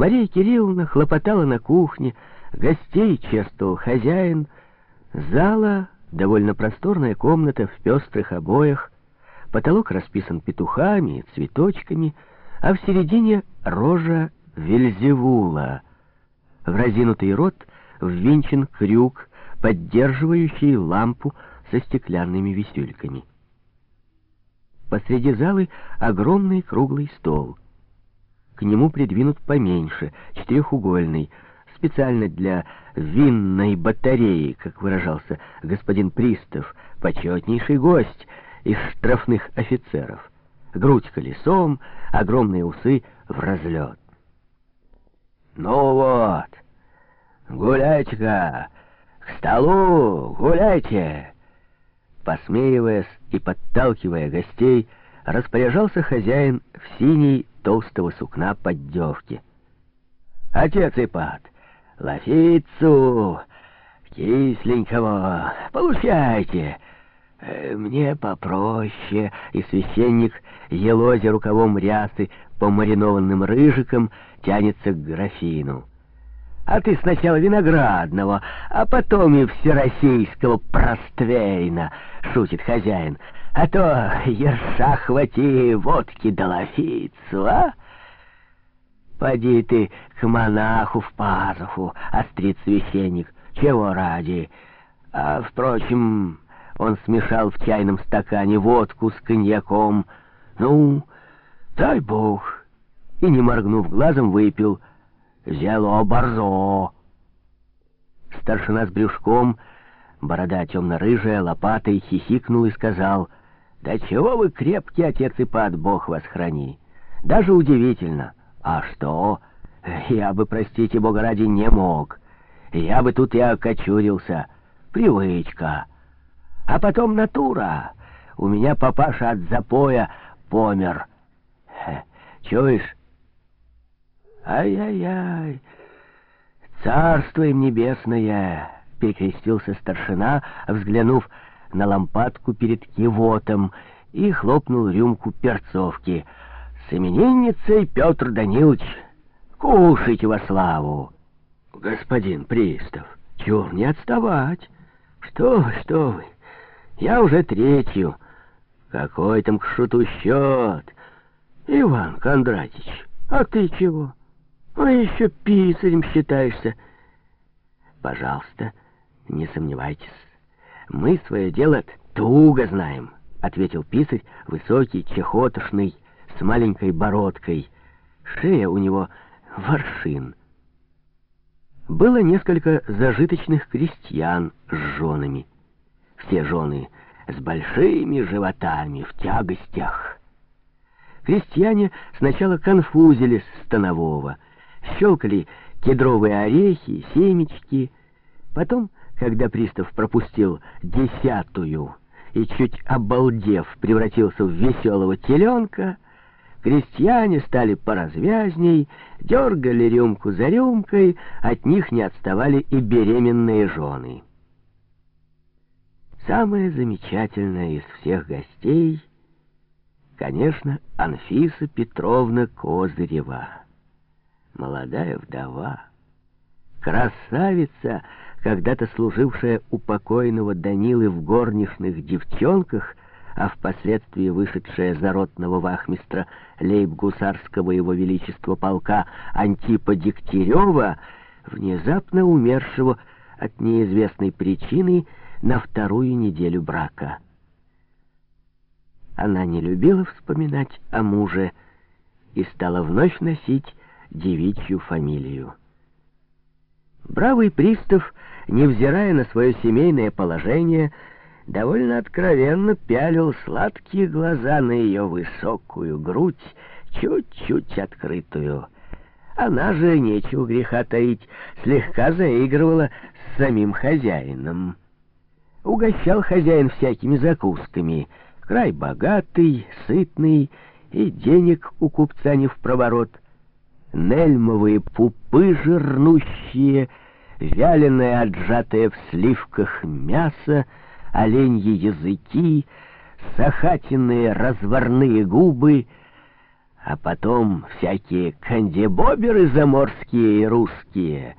Мария Кирилловна хлопотала на кухне, гостей чествовал хозяин. Зала — довольно просторная комната в пестрых обоях, потолок расписан петухами и цветочками, а в середине рожа Вельзевула. В разинутый рот ввинчен крюк, поддерживающий лампу со стеклянными висюльками. Посреди залы огромный круглый стол. К нему придвинут поменьше, четырехугольный, специально для винной батареи, как выражался господин Пристав, почетнейший гость из штрафных офицеров. Грудь колесом, огромные усы в разлет. «Ну вот, гуляйте-ка, к столу, гуляйте!» Посмеиваясь и подталкивая гостей, распоряжался хозяин в синей толстого сукна поддевки. «Отец Ипат, лафицу, кисленького, получайте!» э, «Мне попроще», и священник, елозя рукавом рясы по маринованным рыжикам, тянется к графину. А ты сначала виноградного, а потом и всероссийского проствейна, шутит хозяин. А то ерша хвати водки да лафицу, а? Поди ты к монаху в пазуху, острит священник. Чего ради? А, впрочем, он смешал в чайном стакане водку с коньяком. Ну, дай бог. И, не моргнув глазом, выпил — «Зело борзо!» Старшина с брюшком, борода темно-рыжая, лопатой хихикнул и сказал, «Да чего вы крепкий, отец Ипат, Бог вас храни! Даже удивительно! А что? Я бы, простите, Бога ради, не мог. Я бы тут и окочурился. Привычка. А потом натура. У меня папаша от запоя помер. Чуешь?» «Ай-яй-яй! Царство им небесное!» — перекрестился старшина, взглянув на лампадку перед кивотом и хлопнул рюмку перцовки. «С именинницей Петр Данилович! Кушайте во славу!» «Господин пристав, чур не отставать! Что вы, что вы! Я уже третью! Какой там к шуту счет! Иван Кондратич, а ты чего?» А еще писарем считаешься. Пожалуйста, не сомневайтесь. Мы свое дело туго знаем, ответил писарь, высокий, чехотошный, с маленькой бородкой. Шея у него воршин. Было несколько зажиточных крестьян с женами. Все жены с большими животами в тягостях. Крестьяне сначала конфузились станового — щелкали кедровые орехи, семечки. Потом, когда пристав пропустил десятую и, чуть обалдев, превратился в веселого теленка, крестьяне стали поразвязней, дергали рюмку за рюмкой, от них не отставали и беременные жены. Самое замечательное из всех гостей, конечно, Анфиса Петровна Козырева молодая вдова, красавица, когда-то служившая у покойного Данилы в горничных девчонках, а впоследствии вышедшая за ротного вахмистра лейб-гусарского его величества полка Антипа Дегтярева, внезапно умершего от неизвестной причины на вторую неделю брака. Она не любила вспоминать о муже и стала вновь носить девичью фамилию. Бравый пристав, невзирая на свое семейное положение, довольно откровенно пялил сладкие глаза на ее высокую грудь, чуть-чуть открытую. Она же, нечего греха таить, слегка заигрывала с самим хозяином. Угощал хозяин всякими закусками, край богатый, сытный, и денег у купца не в проворот — нельмовые пупы жирнущие, вяленое отжатое в сливках мясо, оленьи языки, сахатенные разварные губы, А потом всякие кандибоберы заморские и русские